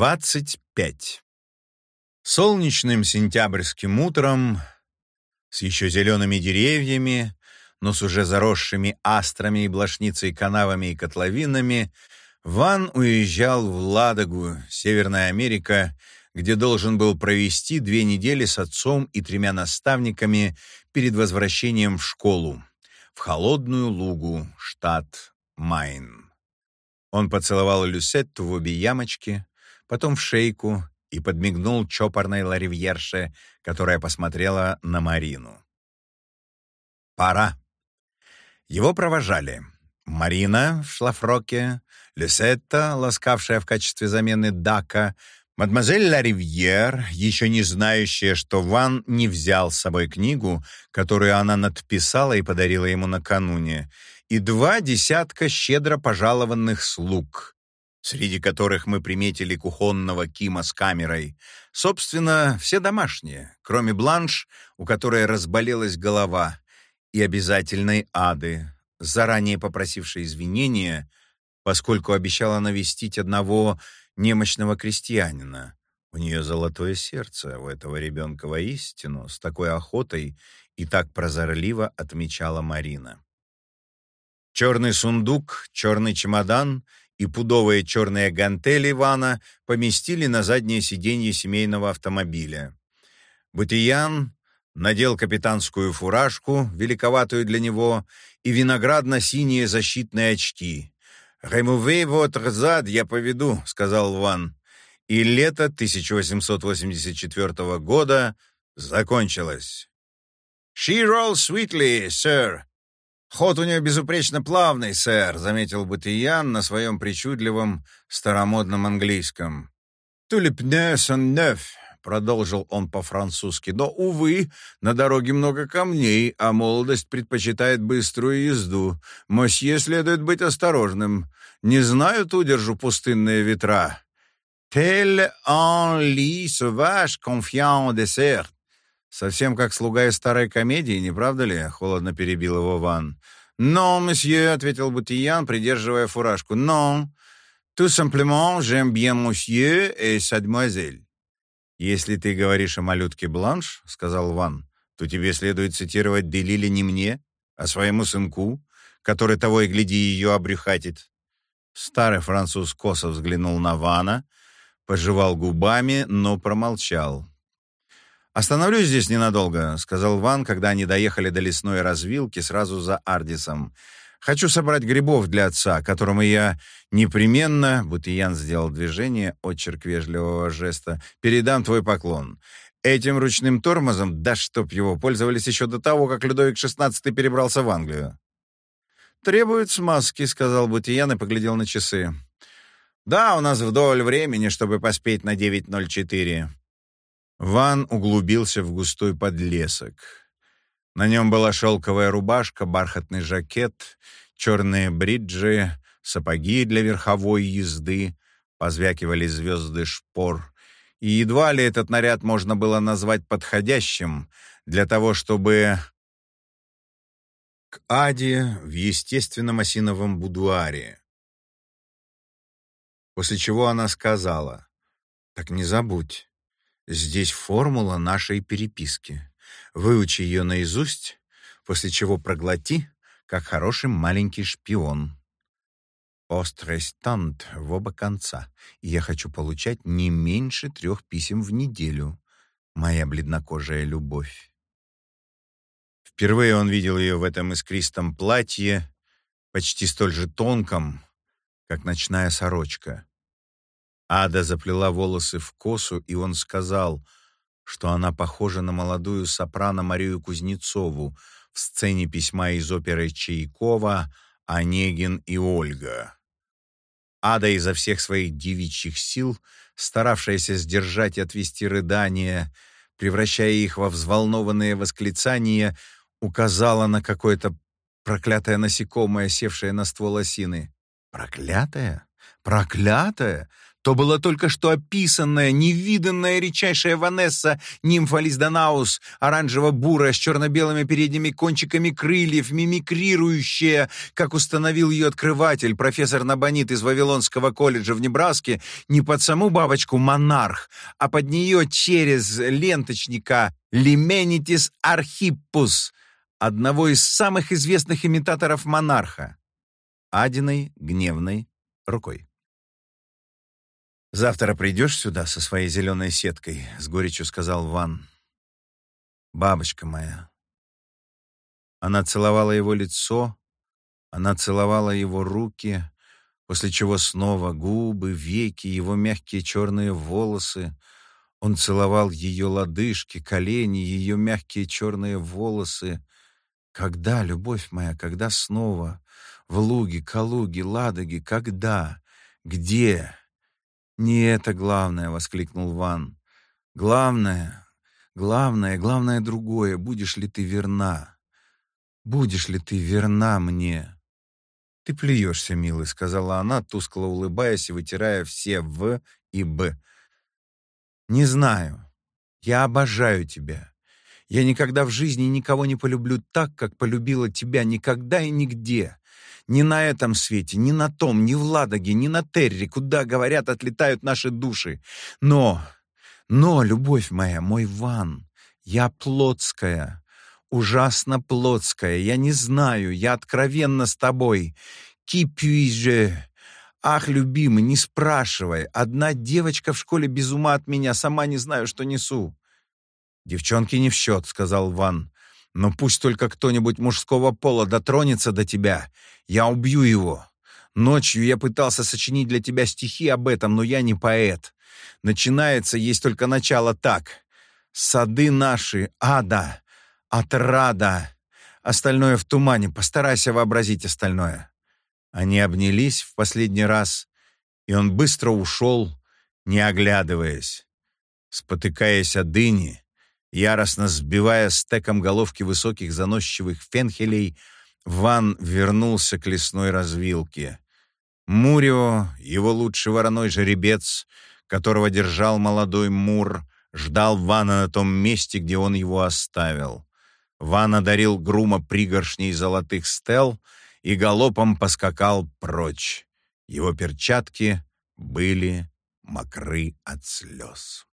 25. Солнечным сентябрьским утром с еще зелеными деревьями, но с уже заросшими астрами и блошницей канавами и котловинами, Ван уезжал в Ладогу, Северная Америка, где должен был провести две недели с отцом и тремя наставниками перед возвращением в школу, в холодную лугу, штат Майн. Он поцеловал Люсетту в обе ямочки, потом в шейку и подмигнул чопорной ларивьерше, которая посмотрела на Марину. «Пора». Его провожали. Марина в шлафроке, Люсетта, ласкавшая в качестве замены Дака, мадемуазель Ларивьер, еще не знающая, что Ван не взял с собой книгу, которую она надписала и подарила ему накануне, и два десятка щедро пожалованных слуг, среди которых мы приметили кухонного Кима с камерой. Собственно, все домашние, кроме Бланш, у которой разболелась голова, и обязательной Ады, заранее попросившей извинения, поскольку обещала навестить одного немощного крестьянина. У нее золотое сердце, у этого ребенка воистину, с такой охотой и так прозорливо отмечала Марина. Черный сундук, черный чемодан и пудовые черные гантели Ивана поместили на заднее сиденье семейного автомобиля. Бутиян надел капитанскую фуражку, великоватую для него, и виноградно-синие защитные очки. «Ремувей вот зад, я поведу», — сказал Ван. И лето 1884 года закончилось. «She rolls sweetly, sir», «Ход у нее безупречно плавный, сэр», — заметил Бутиян на своем причудливом старомодном английском. «Тулипне сон неф», — продолжил он по-французски. «Но, увы, на дороге много камней, а молодость предпочитает быструю езду. Мосье следует быть осторожным. Не знают удержу пустынные ветра». «Tel en lit sauvage confiant dessert», «Совсем как слуга из старой комедии, не правда ли?» — холодно перебил его Ван. «Non, месье», — ответил Бутиян, придерживая фуражку. «Non, tout simplement, j'aime bien monsieur et mademoiselle». «Если ты говоришь о малютке Бланш», — сказал Ван, «то тебе следует цитировать Делили не мне, а своему сынку, который того и гляди ее обрюхатит». Старый француз косо взглянул на Вана, пожевал губами, но промолчал. «Остановлюсь здесь ненадолго», — сказал Ван, когда они доехали до лесной развилки сразу за Ардисом. «Хочу собрать грибов для отца, которому я непременно...» Бутиян сделал движение, отчерк вежливого жеста. «Передам твой поклон. Этим ручным тормозом, да чтоб его, пользовались еще до того, как Людовик XVI перебрался в Англию». «Требует смазки», — сказал Бутиян и поглядел на часы. «Да, у нас вдоволь времени, чтобы поспеть на 9.04». Ван углубился в густой подлесок. На нем была шелковая рубашка, бархатный жакет, черные бриджи, сапоги для верховой езды, позвякивали звезды шпор. И едва ли этот наряд можно было назвать подходящим для того, чтобы к Аде в естественном осиновом будуаре. После чего она сказала, «Так не забудь, Здесь формула нашей переписки. Выучи ее наизусть, после чего проглоти, как хороший маленький шпион. Острестант в оба конца, и я хочу получать не меньше трех писем в неделю. Моя бледнокожая любовь. Впервые он видел ее в этом искристом платье, почти столь же тонком, как ночная сорочка. Ада заплела волосы в косу, и он сказал, что она похожа на молодую сопрано Марию Кузнецову в сцене письма из оперы Чайкова «Онегин и Ольга». Ада изо всех своих девичьих сил, старавшаяся сдержать и отвести рыдания, превращая их во взволнованные восклицания, указала на какое-то проклятое насекомое, севшее на ствол осины. «Проклятое? Проклятое? То была только что описанная, невиданная редчайшая Ванесса, нимфа Лизданаус, оранжево-бурая, с черно-белыми передними кончиками крыльев, мимикрирующая, как установил ее открыватель, профессор Набонит из Вавилонского колледжа в Небраске, не под саму бабочку монарх, а под нее через ленточника Лименитис архиппус, одного из самых известных имитаторов монарха, Адиной гневной рукой. «Завтра придешь сюда со своей зеленой сеткой?» — с горечью сказал Ван. «Бабочка моя». Она целовала его лицо, она целовала его руки, после чего снова губы, веки, его мягкие черные волосы. Он целовал ее лодыжки, колени, ее мягкие черные волосы. Когда, любовь моя, когда снова? В луге, Калуге, Ладоге, когда? Где? «Не это главное!» — воскликнул Ван. «Главное, главное, главное другое. Будешь ли ты верна? Будешь ли ты верна мне?» «Ты плюешься, милый», — сказала она, тускло улыбаясь и вытирая все «в» и «б». «Не знаю. Я обожаю тебя. Я никогда в жизни никого не полюблю так, как полюбила тебя никогда и нигде. Ни на этом свете, ни на том, ни в Ладоге, ни на Терре, куда, говорят, отлетают наши души. Но, но, любовь моя, мой Ван, я плотская, ужасно плотская, я не знаю, я откровенно с тобой. Кипюиже. Ах, любимый, не спрашивай. Одна девочка в школе без ума от меня, сама не знаю, что несу. «Девчонки не в счет», — сказал Ван. «Но пусть только кто-нибудь мужского пола дотронется до тебя, я убью его. Ночью я пытался сочинить для тебя стихи об этом, но я не поэт. Начинается, есть только начало так. Сады наши, ада, отрада. Остальное в тумане, постарайся вообразить остальное. Они обнялись в последний раз, и он быстро ушел, не оглядываясь. Спотыкаясь о дыни, яростно сбивая стеком головки высоких заносчивых фенхелей, Ван вернулся к лесной развилке. Мурио, его лучший вороной жеребец, которого держал молодой Мур, ждал Вана на том месте, где он его оставил. Ван одарил грума пригоршней золотых стел и галопом поскакал прочь. Его перчатки были мокры от слез.